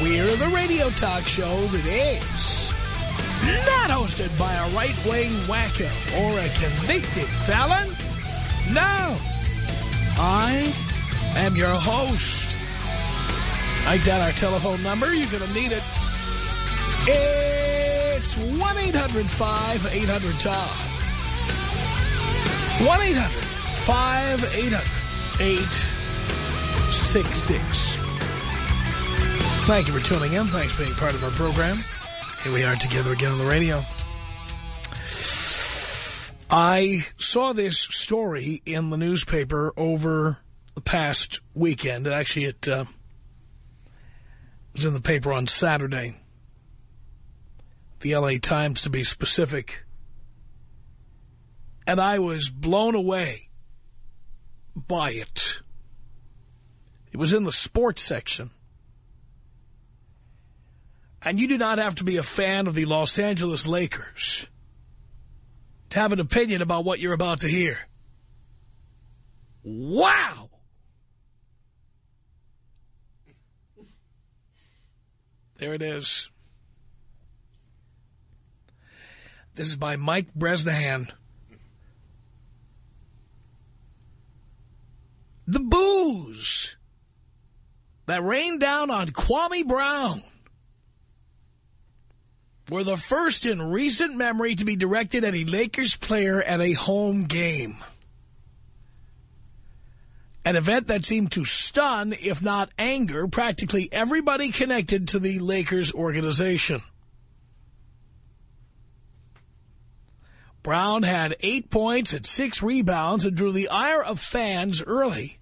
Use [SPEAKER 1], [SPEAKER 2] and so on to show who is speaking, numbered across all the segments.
[SPEAKER 1] We're the radio talk show that is not hosted by a right-wing wacko or a convicted felon. No. I am your host. I got our telephone number. You're going to need it. It's 1-800-5800-TOM. 1-800-5800-866. Thank you for tuning in. Thanks for being part of our program. Here we are together again on the radio. I saw this story in the newspaper over the past weekend. Actually, it uh, was in the paper on Saturday. The L.A. Times, to be specific. And I was blown away by it. It was in the sports section. And you do not have to be a fan of the Los Angeles Lakers to have an opinion about what you're about to hear. Wow! There it is. This is by Mike Bresnahan. The boos that rained down on Kwame Brown were the first in recent memory to be directed at a Lakers player at a home game. An event that seemed to stun, if not anger, practically everybody connected to the Lakers organization. Brown had eight points and six rebounds and drew the ire of fans early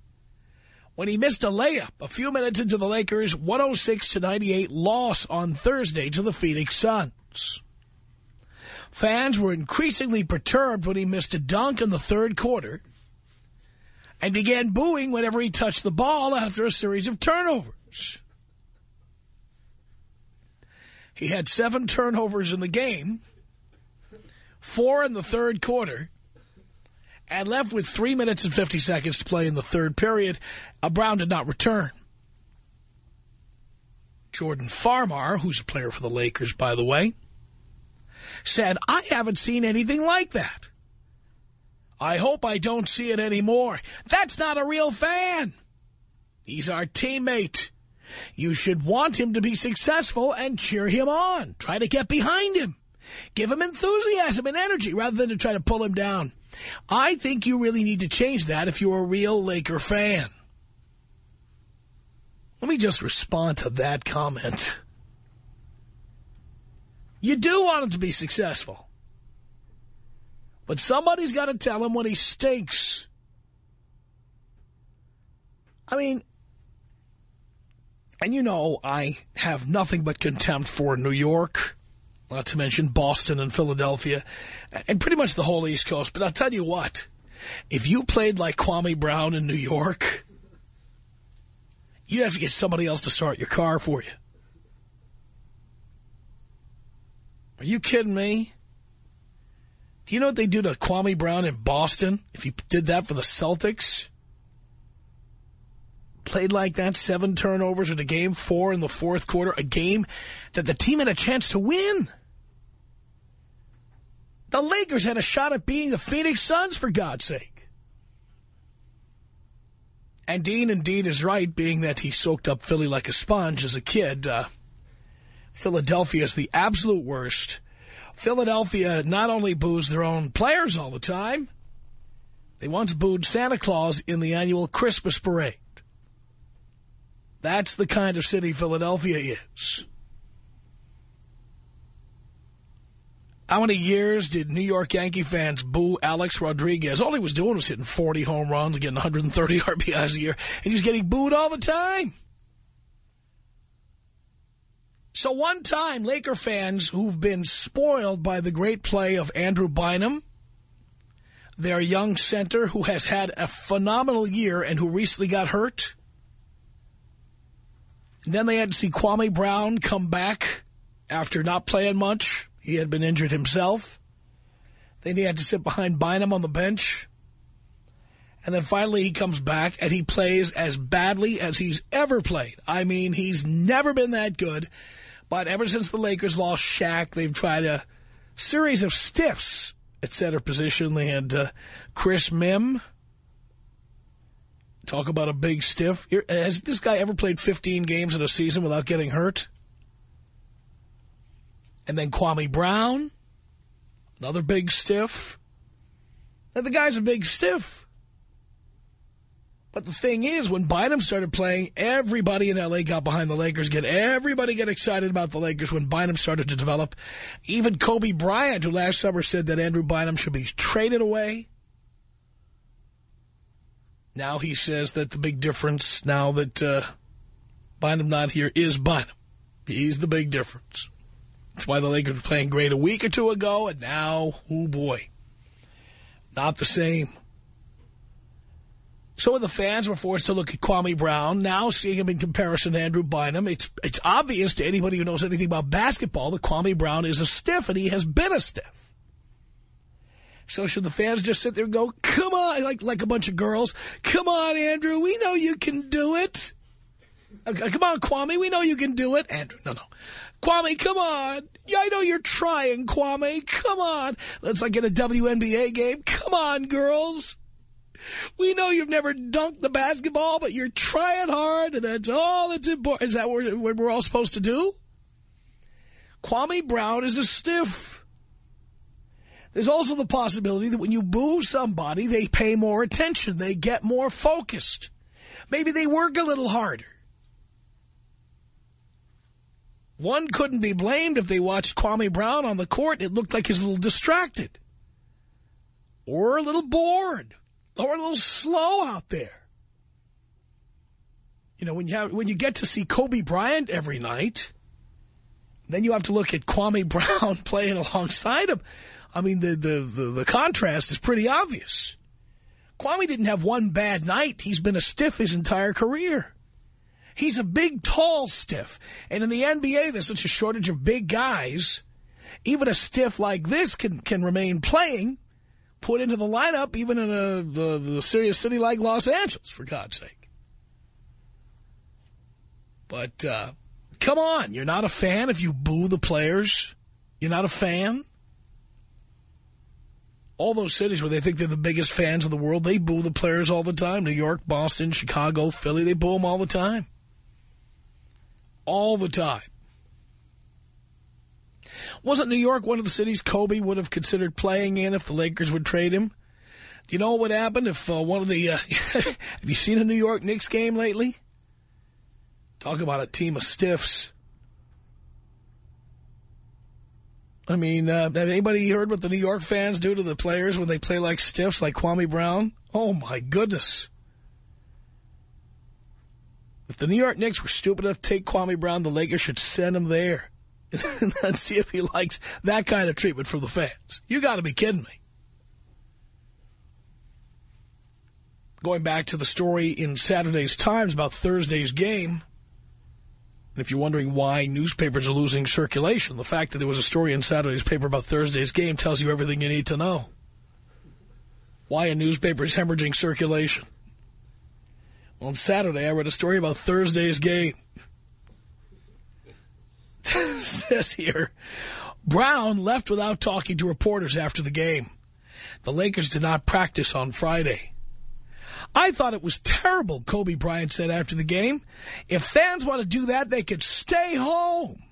[SPEAKER 1] when he missed a layup a few minutes into the Lakers' 106-98 loss on Thursday to the Phoenix Suns. Fans were increasingly perturbed when he missed a dunk in the third quarter and began booing whenever he touched the ball after a series of turnovers. He had seven turnovers in the game, four in the third quarter, and left with three minutes and 50 seconds to play in the third period. Uh, Brown did not return. Jordan Farmar, who's a player for the Lakers, by the way, said, I haven't seen anything like that. I hope I don't see it anymore. That's not a real fan. He's our teammate. You should want him to be successful and cheer him on. Try to get behind him. Give him enthusiasm and energy rather than to try to pull him down. I think you really need to change that if you're a real Laker fan. Let me just respond to that comment. You do want him to be successful. But somebody's got to tell him when he stinks. I mean, and you know I have nothing but contempt for New York, not to mention Boston and Philadelphia, and pretty much the whole East Coast. But I'll tell you what, if you played like Kwame Brown in New York, you'd have to get somebody else to start your car for you. Are you kidding me? Do you know what they do to Kwame Brown in Boston if he did that for the Celtics? Played like that, seven turnovers in a game, four in the fourth quarter, a game that the team had a chance to win. The Lakers had a shot at beating the Phoenix Suns, for God's sake. And Dean indeed is right, being that he soaked up Philly like a sponge as a kid. Uh, Philadelphia is the absolute worst. Philadelphia not only boos their own players all the time, they once booed Santa Claus in the annual Christmas parade. That's the kind of city Philadelphia is. How many years did New York Yankee fans boo Alex Rodriguez? All he was doing was hitting 40 home runs, getting 130 RBIs a year, and he was getting booed all the time. So one time, Laker fans who've been spoiled by the great play of Andrew Bynum, their young center who has had a phenomenal year and who recently got hurt. And then they had to see Kwame Brown come back after not playing much. He had been injured himself. Then he had to sit behind Bynum on the bench. And then finally he comes back and he plays as badly as he's ever played. I mean, he's never been that good. But ever since the Lakers lost Shaq, they've tried a series of stiffs at center position. They had uh, Chris Mihm. Talk about a big stiff. Has this guy ever played 15 games in a season without getting hurt? And then Kwame Brown, another big stiff. And the guy's a big stiff. But the thing is, when Bynum started playing, everybody in L.A. got behind the Lakers. Get everybody get excited about the Lakers when Bynum started to develop. Even Kobe Bryant, who last summer said that Andrew Bynum should be traded away. Now he says that the big difference, now that uh, Bynum not here, is Bynum. He's the big difference. That's why the Lakers were playing great a week or two ago, and now, oh boy, not the same. So when the fans were forced to look at Kwame Brown, now seeing him in comparison to Andrew Bynum, it's it's obvious to anybody who knows anything about basketball that Kwame Brown is a stiff, and he has been a stiff. So should the fans just sit there and go, come on, like like a bunch of girls, come on, Andrew, we know you can do it. Uh, come on, Kwame, we know you can do it. Andrew, no, no. Kwame, come on. Yeah, I know you're trying, Kwame. Come on. Let's like get a WNBA game. Come on, girls. We know you've never dunked the basketball, but you're trying hard, and that's all that's important. Is that what we're all supposed to do? Kwame Brown is a stiff. There's also the possibility that when you boo somebody, they pay more attention. They get more focused. Maybe they work a little harder. One couldn't be blamed if they watched Kwame Brown on the court. It looked like he's a little distracted. Or a little bored or a little slow out there. You know, when you have when you get to see Kobe Bryant every night, then you have to look at Kwame Brown playing alongside him. I mean, the, the, the, the contrast is pretty obvious. Kwame didn't have one bad night. He's been a stiff his entire career. He's a big, tall stiff. And in the NBA, there's such a shortage of big guys. Even a stiff like this can, can remain playing put into the lineup even in a the, the serious city like Los Angeles, for God's sake. But uh, come on, you're not a fan if you boo the players? You're not a fan? All those cities where they think they're the biggest fans in the world, they boo the players all the time. New York, Boston, Chicago, Philly, they boo them all the time. All the time. Wasn't New York one of the cities Kobe would have considered playing in if the Lakers would trade him? Do you know what would happen if uh, one of the... Uh, have you seen a New York Knicks game lately? Talk about a team of stiffs. I mean, uh, have anybody heard what the New York fans do to the players when they play like stiffs, like Kwame Brown? Oh, my goodness. If the New York Knicks were stupid enough to take Kwame Brown, the Lakers should send him there. and see if he likes that kind of treatment from the fans. You got to be kidding me. Going back to the story in Saturday's Times about Thursday's game, if you're wondering why newspapers are losing circulation, the fact that there was a story in Saturday's paper about Thursday's game tells you everything you need to know. Why a newspaper is hemorrhaging circulation. On Saturday, I read a story about Thursday's game. says here, Brown left without talking to reporters after the game. The Lakers did not practice on Friday. I thought it was terrible, Kobe Bryant said after the game. If fans want to do that, they could stay home.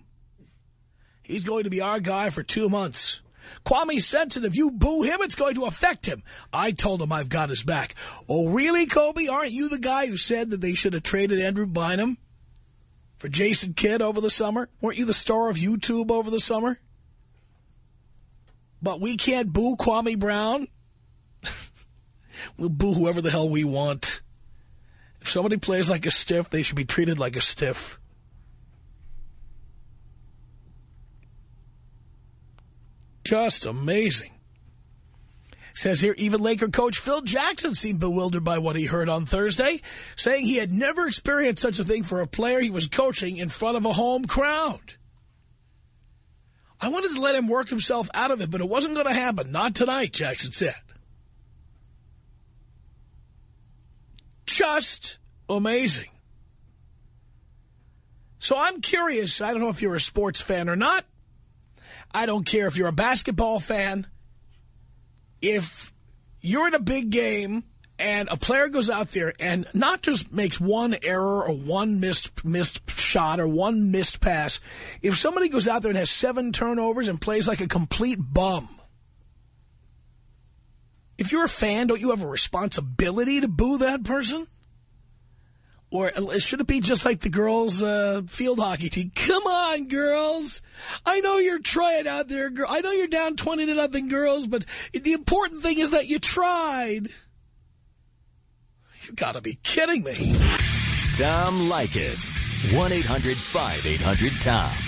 [SPEAKER 1] He's going to be our guy for two months. Kwame said if you boo him, it's going to affect him. I told him I've got his back. Oh, really, Kobe? Aren't you the guy who said that they should have traded Andrew Bynum? for Jason Kidd over the summer? Weren't you the star of YouTube over the summer? But we can't boo Kwame Brown? we'll boo whoever the hell we want. If somebody plays like a stiff, they should be treated like a stiff. Just amazing. Says here, even Laker coach Phil Jackson seemed bewildered by what he heard on Thursday, saying he had never experienced such a thing for a player he was coaching in front of a home crowd. I wanted to let him work himself out of it, but it wasn't going to happen. Not tonight, Jackson said. Just amazing. So I'm curious. I don't know if you're a sports fan or not. I don't care if you're a basketball fan if you're in a big game and a player goes out there and not just makes one error or one missed missed shot or one missed pass, if somebody goes out there and has seven turnovers and plays like a complete bum, if you're a fan, don't you have a responsibility to boo that person? Or should it be just like the girls' uh, field hockey team? Come on, girls. I know you're trying out there. Girl. I know you're down 20 to nothing, girls, but the important thing is that you tried. You gotta be kidding me.
[SPEAKER 2] Tom Leykis. 1-800-5800-TOM.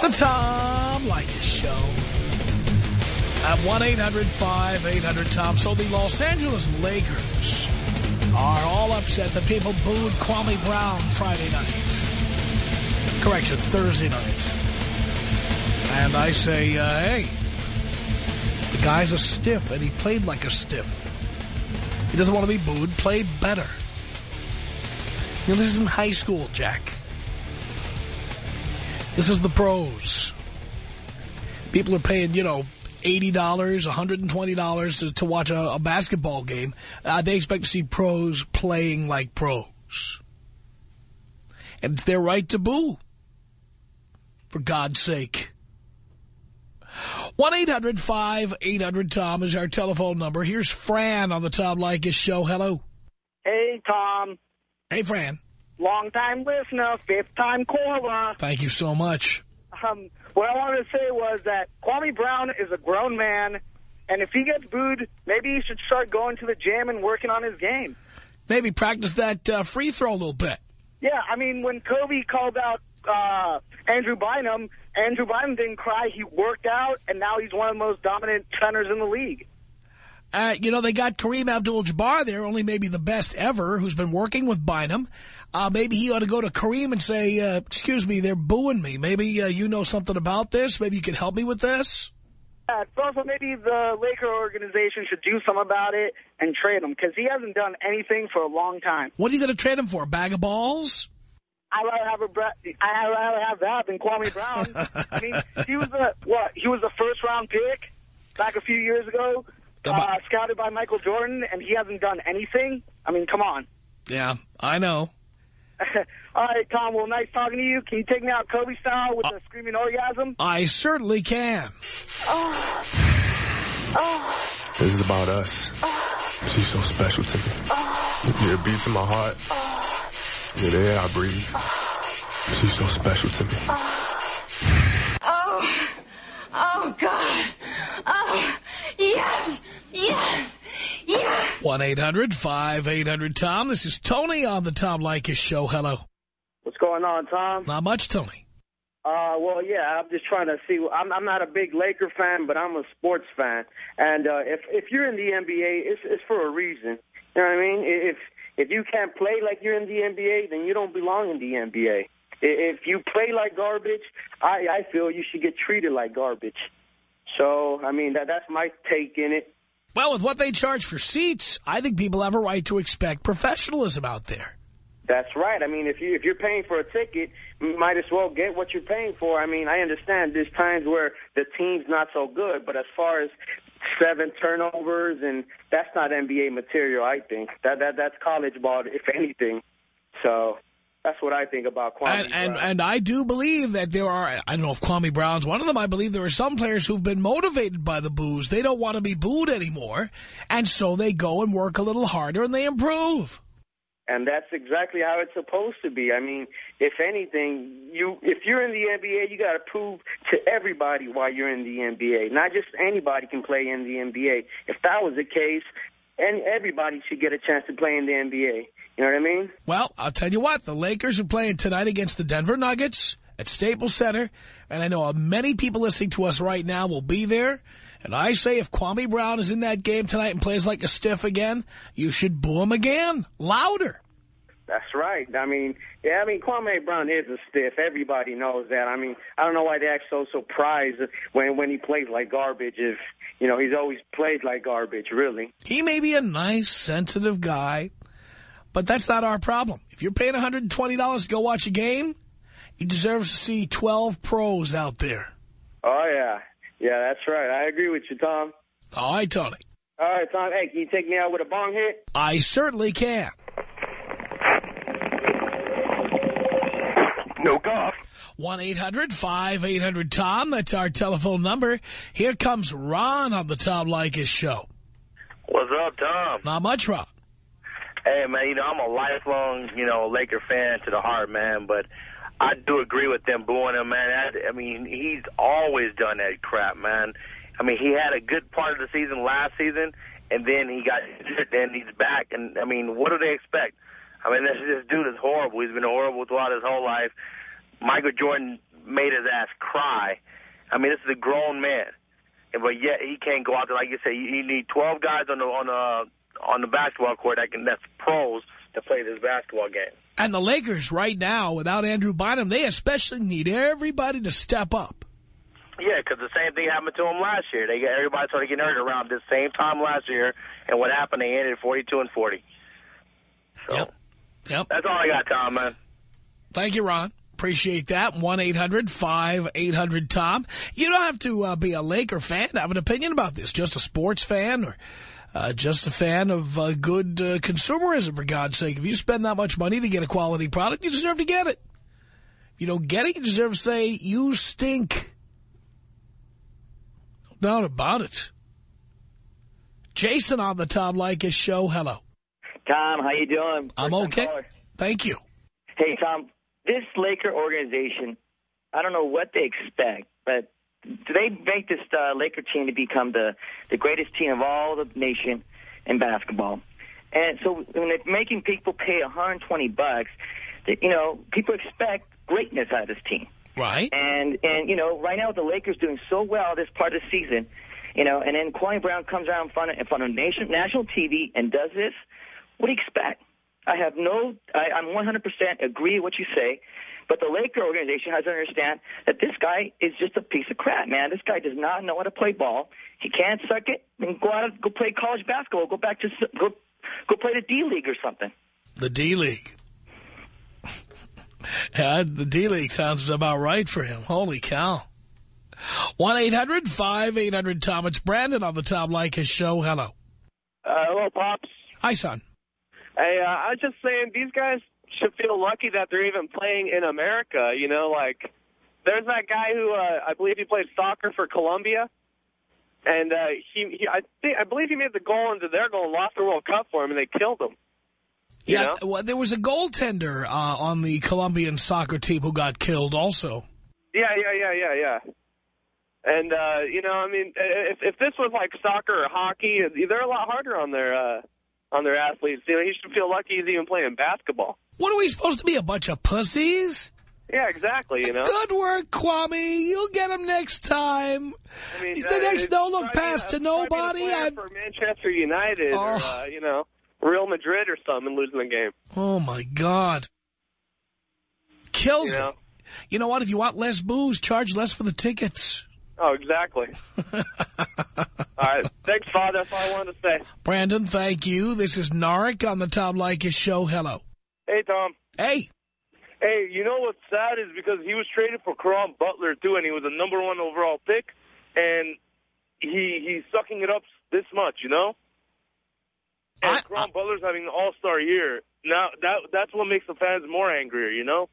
[SPEAKER 1] The Tom Leykis Show. At 1-800-5800-TOM. So the Los Angeles Lakers are all upset that people booed Kwame Brown Friday night. Correction, Thursday night. And I say, uh, hey, the guy's a stiff, and he played like a stiff. He doesn't want to be booed. Play better. You know, this isn't high school, Jack. This is the pros. People are paying, you know, $80, $120 to, to watch a, a basketball game. Uh, they expect to see pros playing like pros. And it's their right to boo. For God's sake. 1-800-5800-TOM is our telephone number. Here's Fran on the Tom Leykis show. Hello.
[SPEAKER 3] Hey, Tom.
[SPEAKER 1] Hey, Fran.
[SPEAKER 3] Long-time listener, fifth-time caller.
[SPEAKER 1] Thank you so much.
[SPEAKER 3] Um, what I wanted to say was that Kwame Brown is a grown man, and if he gets booed, maybe he should start going to the gym and working on his game.
[SPEAKER 1] Maybe practice that uh, free throw a little bit.
[SPEAKER 3] Yeah, I mean, when Kobe called out uh, Andrew Bynum, Andrew Bynum didn't cry. He worked out, and now he's one of the most dominant centers in the league.
[SPEAKER 1] Uh, you know, they got Kareem Abdul-Jabbar there, only maybe the best ever, who's been working with Bynum. Uh, maybe he ought to go to Kareem and say, uh, excuse me, they're booing me. Maybe uh, you know something about this. Maybe you can help me with this.
[SPEAKER 3] Uh, also, maybe the Laker organization should do something about it and trade him, because he hasn't done anything for a long time.
[SPEAKER 1] What are you going to trade him for, a bag of balls?
[SPEAKER 3] I'd rather have a I'd rather have that than Kwame Brown. I mean, he was a what? He was a first round pick back a few years ago, uh, scouted by Michael Jordan, and he hasn't done anything. I mean, come on.
[SPEAKER 1] Yeah, I know.
[SPEAKER 3] All right, Tom. Well, nice talking to you. Can you take me out Kobe style with
[SPEAKER 1] Uh,
[SPEAKER 3] a screaming orgasm?
[SPEAKER 1] I certainly can.
[SPEAKER 4] Oh. Oh.
[SPEAKER 5] This is about us. She's so special to me. Yeah, it beats in my heart. Yeah, the air I breathe. She's so special to me.
[SPEAKER 4] Oh. Oh, God. Oh. Yes. Yes. Yes.
[SPEAKER 1] 1-800-5800-TOM. This is Tony on the Tom Leykis show. Hello.
[SPEAKER 3] What's going on, Tom?
[SPEAKER 1] Not much, Tony.
[SPEAKER 3] Uh, well, yeah, I'm just trying to see. I'm, I'm not a big Laker fan, but I'm a sports fan. And uh, if if you're in the NBA, it's it's for a reason. You know what I mean? If if you can't play like you're in the NBA, then you don't belong in the NBA. If you play like garbage, I I feel you should get treated like garbage. So, I mean, that that's my take in it.
[SPEAKER 1] Well, with what they charge for seats, I think people have a right to expect professionalism out there.
[SPEAKER 3] That's right. I mean, if you if you're paying for a ticket, you might as well get what you're paying for. I mean, I understand there's times where the team's not so good, but as far as seven turnovers and that's not NBA material, I think. That that that's college ball if anything. So, That's what I think about Kwame
[SPEAKER 1] and, and,
[SPEAKER 3] Brown.
[SPEAKER 1] and I do believe that there are, I don't know if Kwame Brown's one of them, I believe there are some players who've been motivated by the boos. They don't want to be booed anymore, and so they go and work a little harder and they improve.
[SPEAKER 3] And that's exactly how it's supposed to be. I mean, if anything, you if you're in the NBA, you got to prove to everybody why you're in the NBA. Not just anybody can play in the NBA. If that was the case, and everybody should get a chance to play in the NBA. You know what I mean?
[SPEAKER 1] Well, I'll tell you what, the Lakers are playing tonight against the Denver Nuggets at Staples Center, and I know uh, many people listening to us right now will be there. And I say if Kwame Brown is in that game tonight and plays like a stiff again, you should boo him again, louder.
[SPEAKER 3] That's right. I mean, yeah, I mean, Kwame Brown is a stiff. Everybody knows that. I mean, I don't know why they act so surprised when when he plays like garbage. If you know, he's always played like garbage. Really.
[SPEAKER 1] He may be a nice, sensitive guy, but that's not our problem. If you're paying $120 to go watch a game, you deserve to see 12 pros out there.
[SPEAKER 3] Oh yeah, yeah, that's right. I agree with you, Tom.
[SPEAKER 1] All right, Tony.
[SPEAKER 3] All right, Tom. Hey, can you take me out with a bong hit?
[SPEAKER 1] I certainly can.
[SPEAKER 6] No golf.
[SPEAKER 1] 1-800-5800-TOM. That's our telephone number. Here comes Ron on the Tom Leykis show.
[SPEAKER 6] What's up, Tom?
[SPEAKER 1] Not much, Ron.
[SPEAKER 6] Hey, man, you know, I'm a lifelong, you know, Laker fan to the heart, man, but I do agree with them booing him, man. I, I mean, he's always done that crap, man. I mean, he had a good part of the season last season, and then he got injured, then he's back, and, I mean, what do they expect? I mean, this, this dude is horrible. He's been horrible throughout his whole life. Michael Jordan made his ass cry. I mean, this is a grown man, and but yet he can't go out there like you say. You need 12 guys on the on the on the basketball court that can that's pros to play this basketball game.
[SPEAKER 1] And the Lakers right now, without Andrew Bynum, they especially need everybody to step up.
[SPEAKER 6] Yeah, because the same thing happened to them last year. They got everybody started getting hurt around this same time last year, and what happened? They ended 42 and 40. So
[SPEAKER 1] Yep. Yep.
[SPEAKER 6] that's all I got, Tom, man.
[SPEAKER 1] Thank you, Ron. Appreciate that. 1-800-5800-TOM. You don't have to uh, be a Laker fan to have an opinion about this. Just a sports fan or uh, just a fan of uh, good uh, consumerism, for God's sake. If you spend that much money to get a quality product, you deserve to get it. If you don't get it, you deserve to say, you stink. No doubt about it. Jason on the Tom Leykis show. Hello.
[SPEAKER 7] Tom, how you doing?
[SPEAKER 1] I'm okay. Thank you.
[SPEAKER 7] Hey, Tom, this Laker organization, I don't know what they expect, but do they make this uh, Laker team to become the, the greatest team of all the nation in basketball? And so when they're making people pay 120 bucks, that, you know, people expect greatness out of this team.
[SPEAKER 1] Right.
[SPEAKER 7] And, and you know, right now the Lakers doing so well this part of the season, you know, and then Kwame Brown comes out in front of, in front of nation, national TV and does this. What do you expect? I have no, I, I'm 100% agree with what you say, but the Laker organization has to understand that this guy is just a piece of crap, man. This guy does not know how to play ball. He can't suck it and go out and go play college basketball. Go back to go go play the D League or something.
[SPEAKER 1] The D-League. yeah, the D-League sounds about right for him. Holy cow. 1-800-5800-TOM. It's Brandon on the Tom Leykis show. Hello.
[SPEAKER 8] Uh, hello, Pops.
[SPEAKER 1] Hi, son.
[SPEAKER 8] Hey, uh, I was just saying these guys should feel lucky that they're even playing in America. You know, like there's that guy who uh, I believe he played soccer for Colombia, and uh, he, he I think I believe he made the goal into their goal and lost the World Cup for him, and they killed him.
[SPEAKER 1] Yeah,
[SPEAKER 8] know?
[SPEAKER 1] well, there was a goaltender uh, on the Colombian soccer team who got killed also.
[SPEAKER 8] Yeah, yeah, yeah, yeah, yeah. And uh, you know, I mean, if if this was like soccer or hockey, they're a lot harder on their uh, on their athletes. You know, he should feel lucky he's even playing basketball.
[SPEAKER 1] What are we supposed to be, a bunch of pussies?
[SPEAKER 8] Yeah, exactly. You know.
[SPEAKER 1] Good work, Kwame. You'll get him next time.
[SPEAKER 8] I mean,
[SPEAKER 1] the
[SPEAKER 8] uh,
[SPEAKER 1] next no-look pass to
[SPEAKER 8] a- try being a
[SPEAKER 1] nobody. I'm-
[SPEAKER 8] for Manchester United or
[SPEAKER 1] Oh.
[SPEAKER 8] uh, you know Real Madrid or something losing the game.
[SPEAKER 1] Oh, my God. Kills
[SPEAKER 8] You know?
[SPEAKER 1] You know what? If you want less boos, charge less for the tickets.
[SPEAKER 8] Oh, exactly. all right, thanks, Father. That's all I wanted to say.
[SPEAKER 1] Brandon, thank you. This is Narek on the Tom Leykis show. Hello.
[SPEAKER 8] Hey, Tom.
[SPEAKER 1] Hey.
[SPEAKER 8] Hey, you know what's sad is because he was traded for Caron Butler too, and he was a number one overall pick, and he he's sucking it up this much, you know.
[SPEAKER 9] And
[SPEAKER 1] I-
[SPEAKER 9] Caron Butler's having an all-star year. Now, that that's what makes the fans more angrier, you know?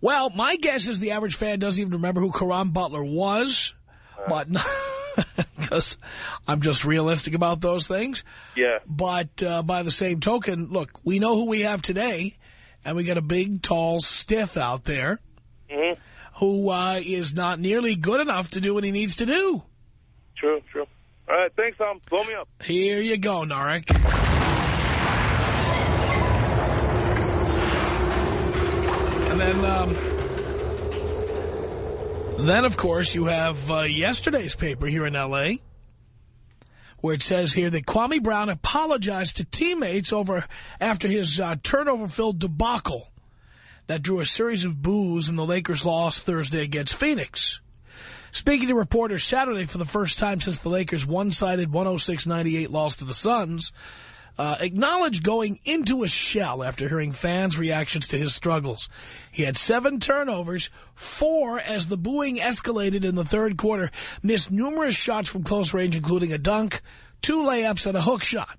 [SPEAKER 1] Well, my guess is the average fan doesn't even remember who Caron Butler was, uh. but because I'm just realistic about those things.
[SPEAKER 9] Yeah.
[SPEAKER 1] But uh, by the same token, look, we know who we have today, and we got a big, tall stiff out there
[SPEAKER 9] hmm
[SPEAKER 1] who uh, is not nearly good enough to do what he needs to do.
[SPEAKER 9] True, true. All right, thanks, Tom. Blow me up.
[SPEAKER 1] Here you go, Narek. And then, um, then of course, you have uh, yesterday's paper here in L.A., where it says here that Kwame Brown apologized to teammates over after his uh, turnover-filled debacle that drew a series of boos in the Lakers' loss Thursday against Phoenix. Speaking to reporters Saturday for the first time since the Lakers' one-sided 106-98 loss to the Suns, uh, acknowledged going into a shell after hearing fans' reactions to his struggles. He had seven turnovers, four as the booing escalated in the third quarter, missed numerous shots from close range, including a dunk, two layups, and a hook shot.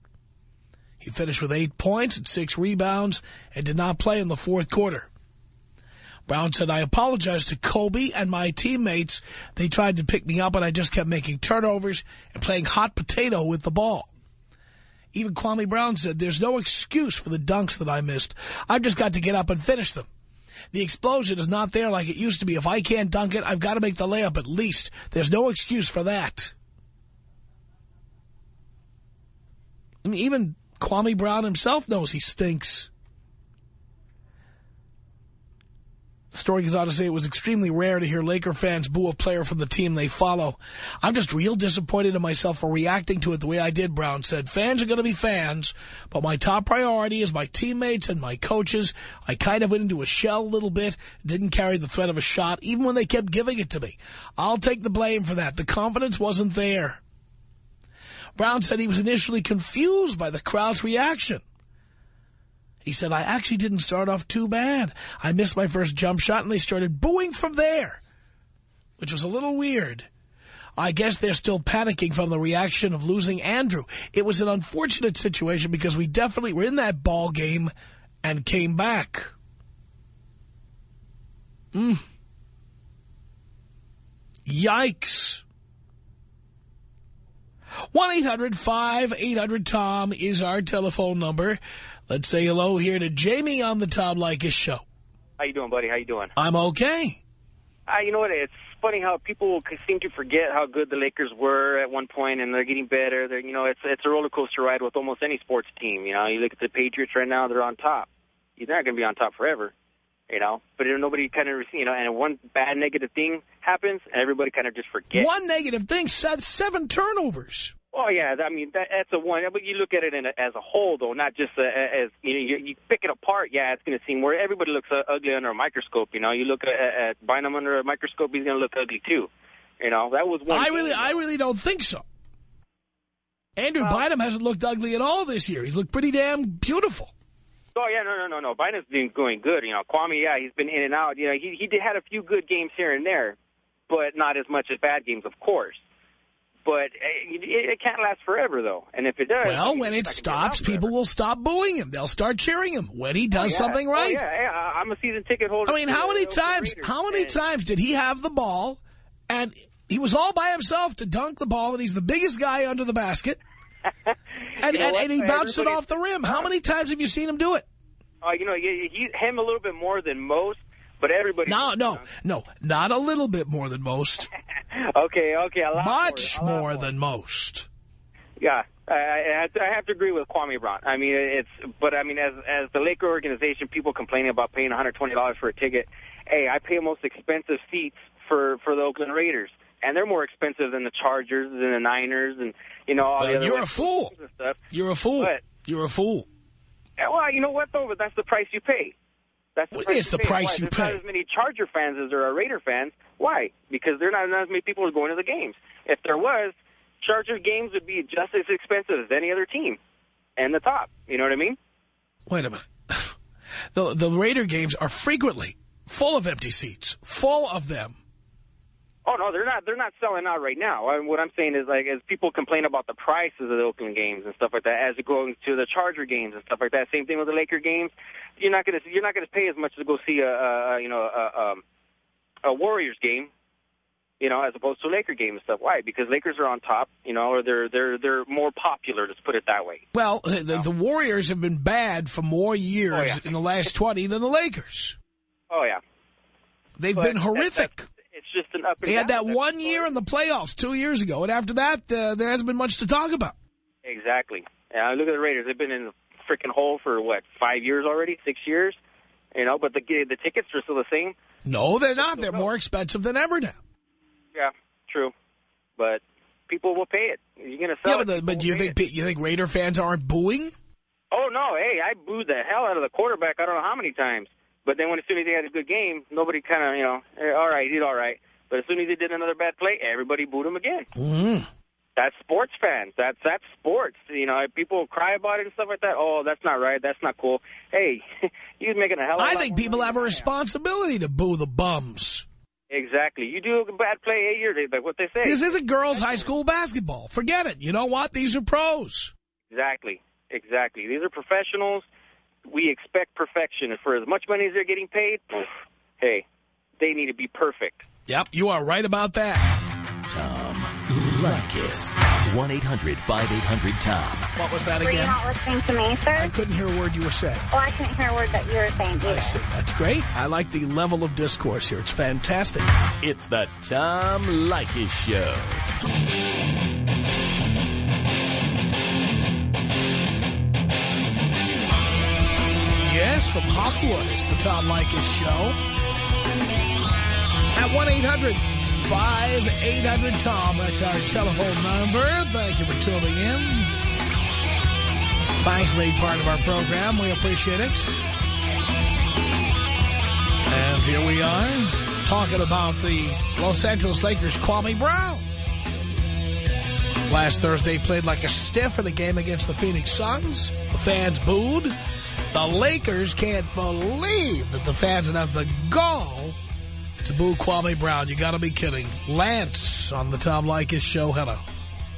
[SPEAKER 1] He finished with eight points and six rebounds and did not play in the fourth quarter. Brown said, I apologize to Kobe and my teammates. They tried to pick me up, and I just kept making turnovers and playing hot potato with the ball. Even Kwame Brown said, there's no excuse for the dunks that I missed. I've just got to get up and finish them. The explosion is not there like it used to be. If I can't dunk it, I've got to make the layup at least. There's no excuse for that. I mean, even Kwame Brown himself knows he stinks. The story goes on to say it was extremely rare to hear Laker fans boo a player from the team they follow. I'm just real disappointed in myself for reacting to it the way I did, Brown said. Fans are going to be fans, but my top priority is my teammates and my coaches. I kind of went into a shell a little bit, didn't carry the threat of a shot, even when they kept giving it to me. I'll take the blame for that. The confidence wasn't there. Brown said he was initially confused by the crowd's reaction. He said, I actually didn't start off too bad. I missed my first jump shot, and they started booing from there, which was a little weird. I guess they're still panicking from the reaction of losing Andrew. It was an unfortunate situation because we definitely were in that ball game and came back. Mm. Yikes. 1-800-5800-TOM is our telephone number. Let's say hello here to Jamie on the Tom Leykis show.
[SPEAKER 10] How you doing, buddy? How you doing?
[SPEAKER 1] I'm okay.
[SPEAKER 10] Uh, you know what? It's funny how people seem to forget how good the Lakers were at one point, and they're getting better. They're, you know, it's it's a roller coaster ride with almost any sports team. You know, you look at the Patriots right now; they're on top. They're not going to be on top forever, you know. But nobody kind of, you know, and one bad negative thing happens, and everybody kind of just forgets.
[SPEAKER 1] One negative thing, se- seven turnovers.
[SPEAKER 10] Oh yeah, I mean that, that's a one. But you look at it in a, as a whole, though, not just uh, as you know. You, you pick it apart. Yeah, it's going to seem where everybody looks uh, ugly under a microscope. You know, you look at, at Bynum under a microscope, he's going to look ugly too. You know, that was one.
[SPEAKER 1] I really, I really don't think so. Andrew
[SPEAKER 10] Well-
[SPEAKER 1] Bynum hasn't looked ugly at all this year. He's looked pretty damn beautiful.
[SPEAKER 10] Oh yeah, no, no, no, no. Bynum's been going good. You know, Kwame, yeah, he's been in and out. You know, he he did had a few good games here and there, but not as much as bad games, of course. But uh, it, it can't last forever, though. And if it does,
[SPEAKER 1] Well, when it
[SPEAKER 10] not gonna be
[SPEAKER 1] stops, people will stop booing him. They'll start cheering him when he
[SPEAKER 10] Oh,
[SPEAKER 1] does
[SPEAKER 10] yeah.
[SPEAKER 1] something
[SPEAKER 10] Oh,
[SPEAKER 1] right.
[SPEAKER 10] yeah, yeah, I'm a season ticket holder.
[SPEAKER 1] I mean, how many times, how many
[SPEAKER 10] and-
[SPEAKER 1] times did he have the ball and he was all by himself to dunk the ball and he's the biggest guy under the basket and,
[SPEAKER 10] You know
[SPEAKER 1] and, and he bounced it off the rim. How many times have you seen him do it?
[SPEAKER 10] Uh, you know, he, he, him a little bit more than most, but everybody.
[SPEAKER 1] No, no, no, not a little bit more than most.
[SPEAKER 10] Okay, okay, a lot
[SPEAKER 1] Much
[SPEAKER 10] more, a lot
[SPEAKER 1] more than most.
[SPEAKER 10] Yeah, I, I, I have to agree with Kwame Brown. I mean, it's but I mean, as as the Laker organization, people complaining about paying $120 for a ticket. Hey, I pay most expensive seats for for the Oakland Raiders, and they're more expensive than the Chargers and the Niners, and you know all the other
[SPEAKER 1] you're a fool.
[SPEAKER 10] stuff.
[SPEAKER 1] You're a fool.
[SPEAKER 10] What?
[SPEAKER 1] You're a fool.
[SPEAKER 10] Well, you know what though? But that's the price you pay. That's the
[SPEAKER 1] What
[SPEAKER 10] price
[SPEAKER 1] is
[SPEAKER 10] you
[SPEAKER 1] the price
[SPEAKER 10] Why?
[SPEAKER 1] you
[SPEAKER 10] There's
[SPEAKER 1] pay?
[SPEAKER 10] not as many Charger fans as there are Raider fans. Why? Because there are not, not as many people are going to the games. If there was, Charger games would be just as expensive as any other team, and the top. You know what I mean?
[SPEAKER 1] Wait a minute. The, the Raider games are frequently full of empty seats. Full of them.
[SPEAKER 10] Oh no, they're not. They're not selling out right now. I what I'm saying is like as people complain about the prices of the Oakland games and stuff like that, as it goes to the Charger games and stuff like that. Same thing with the Laker games. You're not gonna you're not gonna pay as much to go see a, a you know a, um, a Warriors game, you know, as opposed to a Laker game and stuff. Why? Because Lakers are on top, you know, or they're they're they're more popular. Let's put it that way.
[SPEAKER 1] Well, the, the Warriors have been bad for more years
[SPEAKER 10] Oh, yeah.
[SPEAKER 1] in the last 20 than the Lakers.
[SPEAKER 10] Oh yeah,
[SPEAKER 1] They've
[SPEAKER 10] But
[SPEAKER 1] been horrific.
[SPEAKER 10] that's- it's just an up and
[SPEAKER 1] They had that one year in the playoffs two years ago, and after that, uh, there hasn't been much to talk about.
[SPEAKER 10] Exactly. Yeah, look at the Raiders. They've been in the freaking hole for what five years already, six years. You know, but the the tickets are still the same.
[SPEAKER 1] No, they're not. They're more expensive than ever now.
[SPEAKER 10] Yeah, true. But people will pay it. You're gonna sell Yeah,
[SPEAKER 1] but, the, but you think you think Raider fans aren't booing?
[SPEAKER 10] Oh no, hey, I booed the hell out of the quarterback. I don't know how many times. But then when as soon as he had a good game, nobody kind of you know, eh, all right, he's all right. But as soon as he did another bad play, everybody booed him again.
[SPEAKER 1] Mm.
[SPEAKER 10] That's sports fans. That's that's sports. You know, people cry about it and stuff like that. Oh, that's not right. That's not cool. Hey, he was making a hell of a
[SPEAKER 1] I think people have a
[SPEAKER 10] than I am.
[SPEAKER 1] responsibility to boo the bums.
[SPEAKER 10] Exactly. You do a bad play eight years, like what they say.
[SPEAKER 1] This isn't girls' high school basketball. Forget it. You know what? These are pros.
[SPEAKER 10] Exactly. Exactly. These are professionals. We expect perfection. And for as much money as they're getting paid, oof, hey, they need to be perfect.
[SPEAKER 1] Yep, you are right about that.
[SPEAKER 2] Tom Leykis. 1-800-5800-TOM.
[SPEAKER 1] What was that again?
[SPEAKER 4] Were you
[SPEAKER 1] again?
[SPEAKER 4] not listening to me, sir?
[SPEAKER 1] I couldn't hear a word you were saying.
[SPEAKER 4] Well, I couldn't hear a word that you were saying either.
[SPEAKER 1] I see. That's great. I like the level of discourse here. It's fantastic.
[SPEAKER 2] It's the Tom Leykis Show.
[SPEAKER 1] Yes, from Hollywood, it's the Tom Leykis Show. At 1-800-5800-TOM. That's our telephone number. Thank you for tuning in. Thanks for being part of our program. We appreciate it. And here we are, talking about the Los Angeles Lakers' Kwame Brown. Last Thursday, played like a stiff in a game against the Phoenix Suns. The fans booed. The Lakers can't believe that the fans have the gall to boo Kwame Brown. You got to be kidding. Lance on the Tom Leykis show. Hello.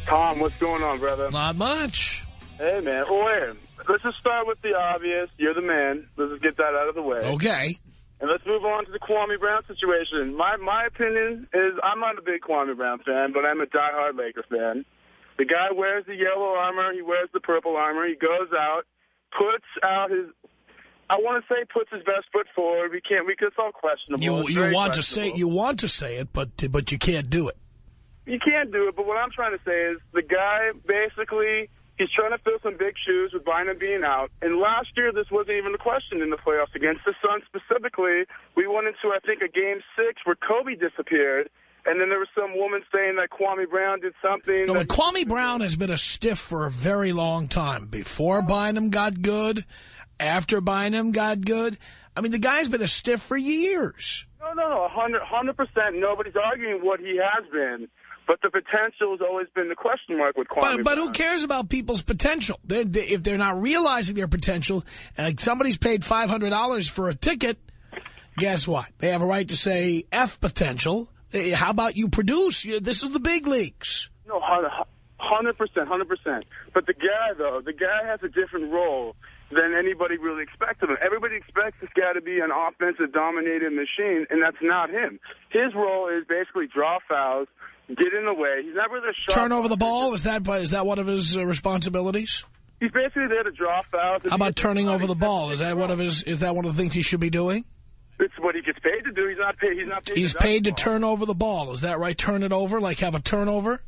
[SPEAKER 11] Tom, what's going on, brother?
[SPEAKER 1] Not much.
[SPEAKER 11] Hey, man. Oh, wait. Let's just start with the obvious. You're the man. Let's just get that out of the way.
[SPEAKER 1] Okay.
[SPEAKER 11] And let's move on to the Kwame Brown situation. My my opinion is I'm not a big Kwame Brown fan, but I'm a diehard Laker fan. The guy wears the yellow armor. He wears the purple armor. He goes out, puts out his. I want to say puts his best foot forward. We can't. We it's all questionable.
[SPEAKER 1] You you want to say you want to say it, but but you can't do it.
[SPEAKER 11] You can't do it, but what I'm trying to say is the guy basically he's trying to fill some big shoes with Bynum being out. And last year this wasn't even a question in the playoffs against the Suns specifically. We went into I think a game six where Kobe disappeared. And then there was some woman saying that Kwame Brown did something.
[SPEAKER 1] No, but Kwame Brown has been a stiff for a very long time. Before Bynum got good, after Bynum got good. I mean, the guy's been a stiff for years.
[SPEAKER 11] No, no, no, 100 percent. Nobody's arguing what he has been, but the potential has always been the question mark with Kwame.
[SPEAKER 1] But, but who cares about people's potential? They're, they, if they're not realizing their potential, and somebody's paid $500 for a ticket, guess what? They have a right to say F potential. How about you produce? This is the big leagues.
[SPEAKER 11] No, hundred percent, hundred percent. But the guy, though, the guy has a different role than anybody really expects of him. Everybody expects this guy to be an offensive dominated machine, and that's not him. His role is basically draw fouls, get in the way. He's not really a shot.
[SPEAKER 1] Turn over the ball, is that, is that one of his uh, responsibilities?
[SPEAKER 11] He's basically there to draw fouls.
[SPEAKER 1] How about turning over the ball? Is that one of his? Is that one of the things he should be doing?
[SPEAKER 11] It's what he gets paid to do. He's not paid. He's not paid.
[SPEAKER 1] He's
[SPEAKER 11] to
[SPEAKER 1] paid to turn over the ball. Is that right? Turn it over, like have a turnover?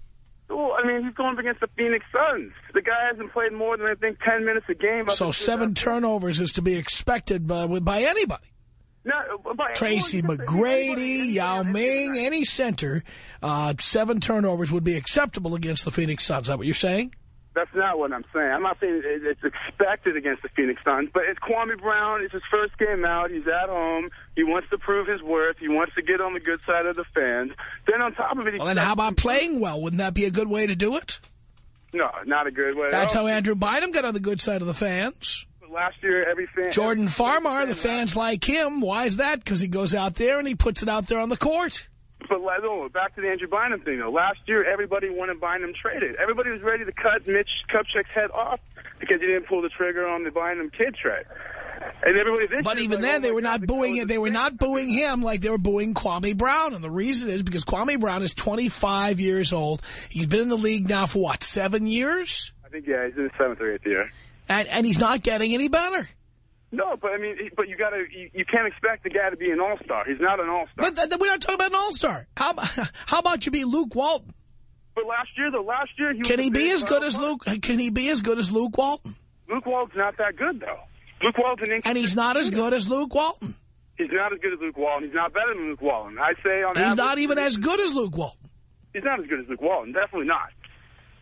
[SPEAKER 11] Well, I mean, he's going up against the Phoenix Suns. The guy hasn't played more than I think ten minutes a game.
[SPEAKER 1] So seven turnovers is to be expected by, by anybody.
[SPEAKER 11] No, by-
[SPEAKER 1] Tracy
[SPEAKER 11] well, you can say
[SPEAKER 1] McGrady, Yao Ming, any center, uh, seven turnovers would be acceptable against the Phoenix Suns. Is that what you're saying?
[SPEAKER 11] That's not what I'm saying. I'm not saying it's expected against the Phoenix Suns, but it's Kwame Brown. It's his first game out. He's at home. He wants to prove his worth. He wants to get on the good side of the fans. Then on top of it, he
[SPEAKER 1] Well, then how about playing well? Wouldn't that be a good way to do it?
[SPEAKER 11] No, not a good way.
[SPEAKER 1] That's
[SPEAKER 11] at
[SPEAKER 1] how. Andrew Bynum got on the good side of the fans.
[SPEAKER 11] Last year, every fan.
[SPEAKER 1] Jordan
[SPEAKER 11] every
[SPEAKER 1] Farmar,
[SPEAKER 11] fan
[SPEAKER 1] the fans like him. Why is that? Because he goes out there and he puts it out there on the court.
[SPEAKER 11] But no, back to the Andrew Bynum thing, though. Last year, everybody wanted Bynum traded. Everybody was ready to cut Mitch Kupchak's head off because he didn't pull the trigger on the Bynum Kidd trade. And everybody
[SPEAKER 1] But even
[SPEAKER 11] like,
[SPEAKER 1] then,
[SPEAKER 11] oh
[SPEAKER 1] they were
[SPEAKER 11] God,
[SPEAKER 1] not booing it. They were not booing him like they were booing Kwame Brown. And the reason is because Kwame Brown is 25 years old. He's been in the league now for, what, seven years?
[SPEAKER 11] I think, yeah, he's in his seventh or eighth year.
[SPEAKER 1] And, and he's not getting any better.
[SPEAKER 11] No, but I mean, but you gotta, you, you can't expect the guy to be an all-star. He's not an all-star.
[SPEAKER 1] But th th- we're not talking about an all-star. How, how about you be Luke Walton?
[SPEAKER 11] But last year, though, last year he
[SPEAKER 1] can he be as good as. Luke? Can he be as good as Luke Walton?
[SPEAKER 11] Luke Walton's not that good, though. Luke Walton,
[SPEAKER 1] And he's not as good as Luke Walton.
[SPEAKER 11] He's not as good as Luke Walton. He's not better than Luke Walton. I'd say on
[SPEAKER 1] he's
[SPEAKER 11] average,
[SPEAKER 1] not even as good as Luke Walton.
[SPEAKER 11] He's not as good as Luke Walton. Definitely not.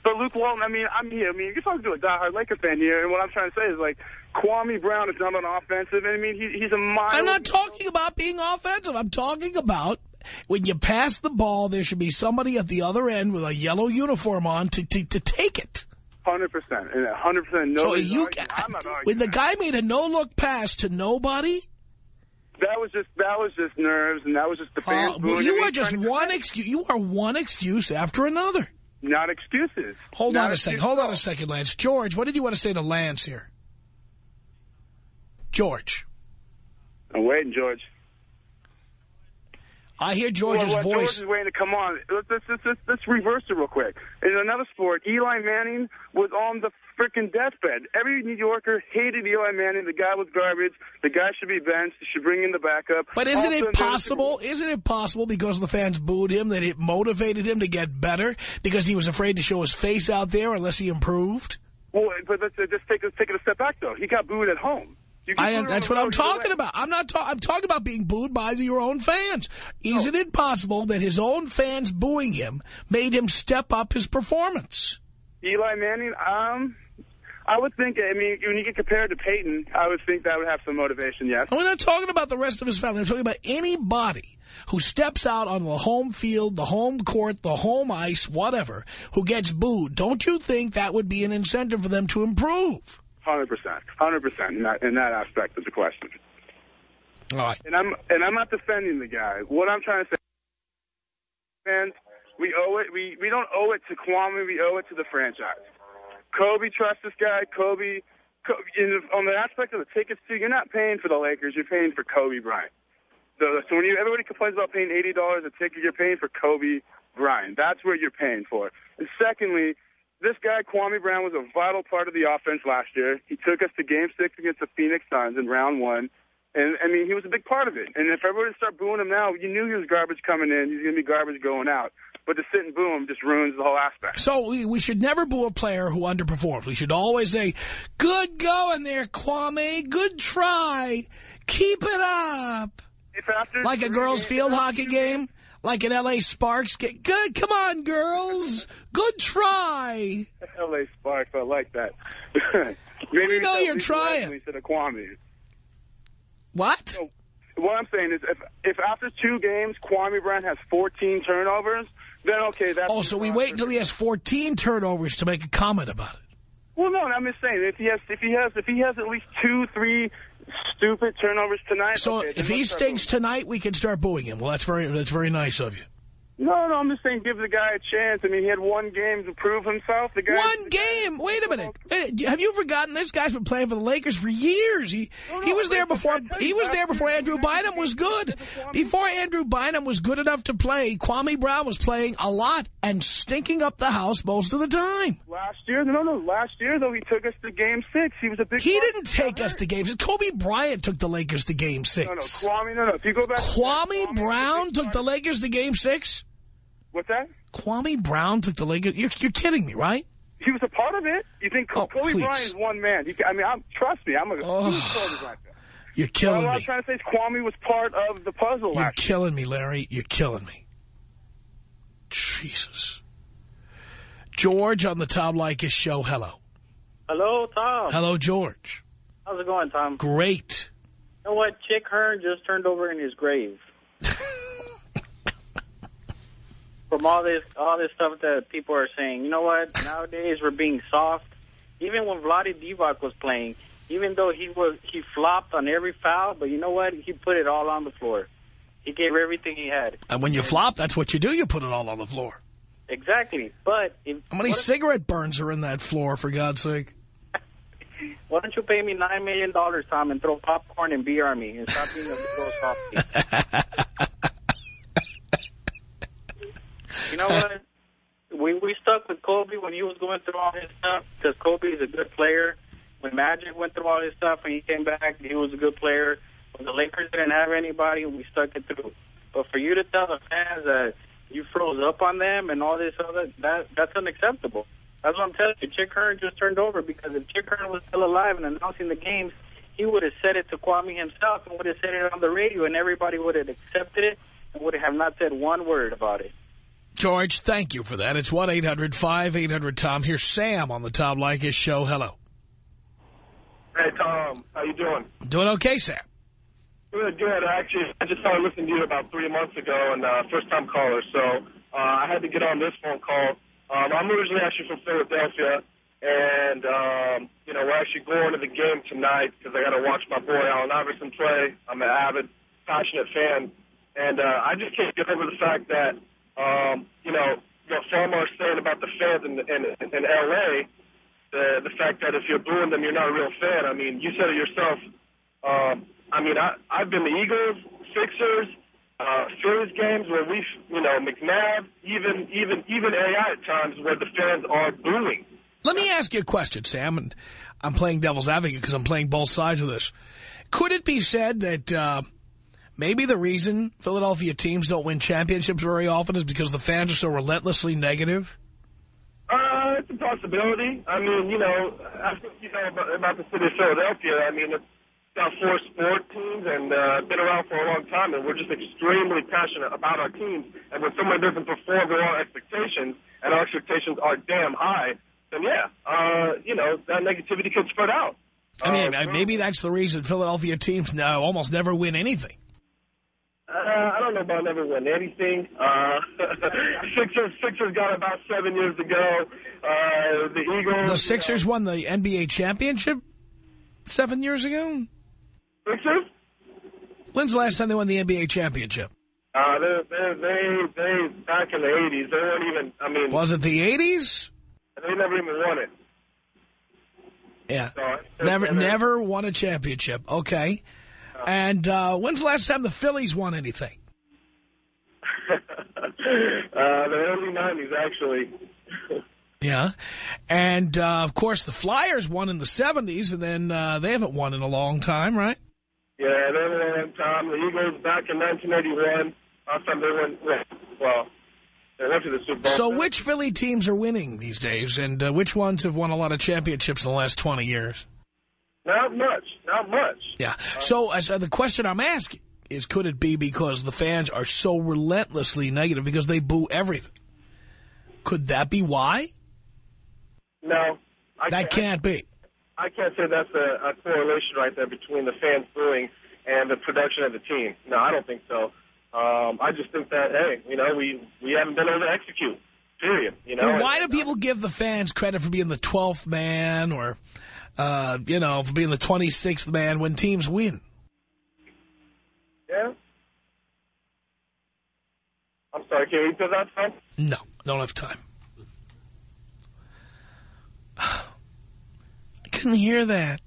[SPEAKER 11] But Luke Walton, I mean, I'm here. I mean, you're talking to a diehard Laker fan here, and what I'm trying to say is, like, Kwame Brown is not an offensive. And I mean, he, he's a mile.
[SPEAKER 1] I'm not talking about being offensive. I'm talking about when you pass the ball, there should be somebody at the other end with a yellow uniform on to, to, to take it.
[SPEAKER 11] Hundred percent, and hundred percent. no.
[SPEAKER 1] So you,
[SPEAKER 11] I'm not arguing.
[SPEAKER 1] when the guy made a no-look pass to nobody,
[SPEAKER 11] That was just that was just nerves, and that was just the fans.
[SPEAKER 1] uh,
[SPEAKER 11] booing him.
[SPEAKER 1] you are just one excuse. You are one excuse after another.
[SPEAKER 11] Not excuses.
[SPEAKER 1] Hold
[SPEAKER 11] Not
[SPEAKER 1] on a second. Hold on a second, Lance. George, what did you want to say to Lance here? George.
[SPEAKER 11] I'm waiting, George.
[SPEAKER 1] I hear George's
[SPEAKER 11] well, well,
[SPEAKER 1] voice.
[SPEAKER 11] George is waiting to come on. Let's, let's, let's, let's, reverse it real quick. In another sport, Eli Manning was on the freaking deathbed. Every New Yorker hated Eli Manning. The guy was garbage. The guy should be benched. They should bring in the backup.
[SPEAKER 1] But isn't
[SPEAKER 11] Also,
[SPEAKER 1] it possible, isn't it possible because the fans booed him that it motivated him to get better because he was afraid to show his face out there unless he improved?
[SPEAKER 11] Well, but let's uh, just take, let's take it a step back, though. He got booed at home.
[SPEAKER 1] I, that's what I'm
[SPEAKER 11] road, you go
[SPEAKER 1] talking about. I'm not. Ta I'm talking about being booed by your own fans. Isn't it possible that his own fans booing him made him step up his performance?
[SPEAKER 11] Eli Manning, um, I would think, I mean, when you get compared to Peyton, I would think that would have some motivation, yes.
[SPEAKER 1] We're not talking about the rest of his family. I'm talking about anybody who steps out on the home field, the home court, the home ice, whatever, who gets booed. Don't you think that would be an incentive for them to improve?
[SPEAKER 11] Hundred percent, hundred percent in that in that aspect of the question.
[SPEAKER 1] All right.
[SPEAKER 11] And I'm and I'm not defending the guy. What I'm trying to say, fans, we owe it. We we don't owe it to Kwame. We owe it to the franchise. Kobe trusts this guy. Kobe, Kobe in, on the aspect of the tickets too. You're not paying for the Lakers. You're paying for Kobe Bryant. So, so when you everybody complains about paying eighty dollars a ticket, you're paying for Kobe Bryant. That's what you're paying for. And secondly, this guy Kwame Brown was a vital part of the offense last year. He took us to Game Six against the Phoenix Suns in Round One. And, I mean, he was a big part of it. And if everybody start booing him now, you knew he was garbage coming in. He's going to be garbage going out. But to sit and boo him just ruins the whole aspect.
[SPEAKER 1] So we, we should never boo a player who underperforms. We should always say, good going there, Kwame. Good try. Keep it up. Like a girls' field hockey game? Like an L.A. Sparks game? Good. Come on, girls. Good try.
[SPEAKER 11] L.A. Sparks, I like that.
[SPEAKER 1] We know you're trying.
[SPEAKER 11] Instead of Kwame.
[SPEAKER 1] What?
[SPEAKER 11] What I'm saying is, if if after two games Kwame Brown has 14 turnovers, then okay, that's.
[SPEAKER 1] Oh, so we wait until he has 14 turnovers to make a comment about it.
[SPEAKER 11] Well, no, I'm just saying if he has if he has if he has at least two, three stupid turnovers tonight.
[SPEAKER 1] So
[SPEAKER 11] okay,
[SPEAKER 1] if he stinks tonight, we can start booing him. Well, that's very that's very nice of you.
[SPEAKER 11] No, no, I'm just saying give the guy a chance. I mean, he had one game to prove himself. The guy.
[SPEAKER 1] One game. Wait a minute. Wait, Have you forgotten this guy's been playing for the Lakers for years? He he was there before he was there before Andrew Bynum was good. Before Andrew Bynum was good enough to play, Kwame Brown was playing a lot and stinking up the house most of the time.
[SPEAKER 11] Last year, no, no, last year though he took us to Game Six. He was a big.
[SPEAKER 1] He didn't take us to games. Kobe Bryant took the Lakers to Game Six.
[SPEAKER 11] No, no, Kwame. No, no. If you go back,
[SPEAKER 1] Kwame Brown took the Lakers to Game Six.
[SPEAKER 11] What's that?
[SPEAKER 1] Kwame Brown took the Lakers. You're, you're kidding me, right?
[SPEAKER 11] He was a part of it. You think
[SPEAKER 1] Oh,
[SPEAKER 11] Kobe
[SPEAKER 1] please.
[SPEAKER 11] Bryant is one man? He, I mean, I'm, trust me, I'm a
[SPEAKER 1] Oh.
[SPEAKER 11] huge Kobe Bryant.
[SPEAKER 1] You're
[SPEAKER 11] But
[SPEAKER 1] killing
[SPEAKER 11] what I'm trying to say is Kwame was part of the puzzle
[SPEAKER 1] You're
[SPEAKER 11] last
[SPEAKER 1] killing me, Larry. You're killing me. Jesus. George on the Tom Leykis show. Hello.
[SPEAKER 12] Hello, Tom.
[SPEAKER 1] Hello, George.
[SPEAKER 12] How's it going, Tom?
[SPEAKER 1] Great.
[SPEAKER 12] You know what? Chick Hearn just turned over in his grave. From all this, all this stuff that people are saying. You know what? Nowadays we're being soft. Even when Vlade Divac was playing, even though he was he flopped on every foul, but you know what? He put it all on the floor. He gave everything he had.
[SPEAKER 1] And when you flop, that's what you do. You put it all on the floor.
[SPEAKER 12] Exactly. But if,
[SPEAKER 1] How many
[SPEAKER 12] what if-
[SPEAKER 1] cigarette burns are in that floor, for God's sake?
[SPEAKER 12] why don't you pay me $9 million, dollars, Tom, and throw popcorn and beer on me and stop being a big old softie? You know what? We we stuck with Kobe when he was going through all his stuff because Kobe is a good player. When Magic went through all his stuff and he came back, he was a good player. When the Lakers didn't have anybody, we stuck it through. But for you to tell the fans that you froze up on them and all this other, that that's unacceptable. That's what I'm telling you. Chick Hearn just turned over because if Chick Hearn was still alive and announcing the games, he would have said it to Kwame himself and would have said it on the radio, and everybody would have accepted it and would have not said one word about it.
[SPEAKER 1] George, thank you for that. It's 1-800-5800-TOM. Here's Sam on the Tom Leykis show. Hello.
[SPEAKER 13] Hey, Tom. How you doing?
[SPEAKER 1] Doing okay, Sam?
[SPEAKER 13] Good, good. Actually, I just started listening to you about three months ago, and uh, first-time caller, so uh, I had to get on this phone call. Um, I'm originally actually from Philadelphia, and, um, you know, we're actually going to the game tonight because I got to watch my boy Allen Iverson play. I'm an avid, passionate fan, and uh, I just can't get over the fact that, um, you know, what Farmar's saying about the fans in, in, in L.A., the, the fact that if you're booing them, you're not a real fan. I mean, you said it yourself. Um, I mean, I, I've been to Eagles, Sixers, uh, Phillies games where we, you know, McNabb, even even even AI at times where the fans are booing.
[SPEAKER 1] Let me ask you a question, Sam, and I'm playing devil's advocate because I'm playing both sides of this. Could it be said that uh, maybe the reason Philadelphia teams don't win championships very often is because the fans are so relentlessly negative?
[SPEAKER 13] Uh, it's a possibility. I mean, you know, I think you know about, about the city of Philadelphia. I mean, it's got four sport teams and uh, been around for a long time, and we're just extremely passionate about our teams. And when someone doesn't perform to our expectations, and our expectations are damn high, then yeah, uh, you know, that negativity could spread out.
[SPEAKER 1] I mean, uh, maybe that's the reason Philadelphia teams now almost never win anything.
[SPEAKER 13] Uh, I don't know about never win anything. Uh, Sixers, Sixers got about seven years ago. Uh, the Eagles.
[SPEAKER 1] The Sixers won the NBA championship seven years ago?
[SPEAKER 13] Sixers?
[SPEAKER 1] When's the last time they won the NBA championship?
[SPEAKER 13] Uh, they, they, they, they, back in the 80s, they weren't even, I mean.
[SPEAKER 1] Was it the 80s?
[SPEAKER 13] They never even won it.
[SPEAKER 1] Yeah.
[SPEAKER 13] So,
[SPEAKER 1] Never,
[SPEAKER 13] never-
[SPEAKER 1] never won a championship. Okay. And uh, when's the last time the Phillies won anything?
[SPEAKER 13] uh, the early 90s, actually.
[SPEAKER 1] Yeah. And, uh, of course, the Flyers won in the 70s, and then uh, they haven't won in a long time, right?
[SPEAKER 13] Yeah, they were one time. The Eagles back in 1981. Last time they went, well, they went to the Super Bowl.
[SPEAKER 1] So which Philly teams are winning these days, and uh, which ones have won a lot of championships in the last 20 years?
[SPEAKER 13] Not much. Not much.
[SPEAKER 1] Yeah. So as uh, the question I'm asking is, could it be because the fans are so relentlessly negative because they boo everything? Could that be why?
[SPEAKER 13] No. I
[SPEAKER 1] That can't be.
[SPEAKER 13] I can't say that's a, a correlation right there between the fans booing and the production of the team. No, I don't think so. Um, I just think that, hey, you know, we, we haven't been able to execute, period. You know,
[SPEAKER 1] Then why do people give the fans credit for being the 12th man or, uh, you know, for being the 26th man when teams win?
[SPEAKER 13] Yeah. I'm sorry, can you repeat that, Tom?
[SPEAKER 1] No, don't have time. I couldn't hear that.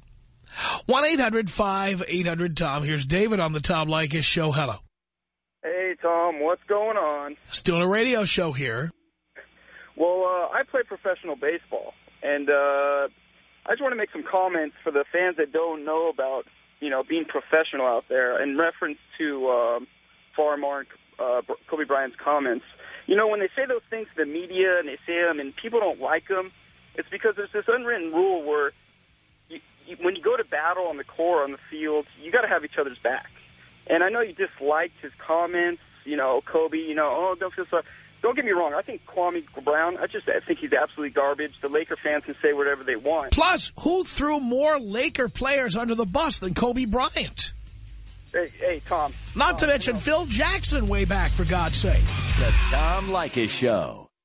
[SPEAKER 1] 1-800-5800-TOM. Here's David on the Tom Leykis show. Hello.
[SPEAKER 14] Hey, Tom, what's going on?
[SPEAKER 1] Still a radio show here.
[SPEAKER 14] Well, uh, I play professional baseball, and uh, I just want to make some comments for the fans that don't know about, you know, being professional out there in reference to um, Farmar and uh, Kobe Bryant's comments. You know, when they say those things to the media and they say them and people don't like them, it's because there's this unwritten rule where you, you, when you go to battle on the court, on the field, you got to have each other's back. And I know you disliked his comments, you know, Kobe, you know, oh, don't feel sorry. Don't get me wrong. I think Kwame Brown, I just I think he's absolutely garbage. The Laker fans can say whatever they want.
[SPEAKER 1] Plus, who threw more Laker players under the bus than Kobe Bryant?
[SPEAKER 14] Hey, hey Tom.
[SPEAKER 1] Not to mention Phil Jackson way back, for God's sake.
[SPEAKER 2] The Tom Leykis Show.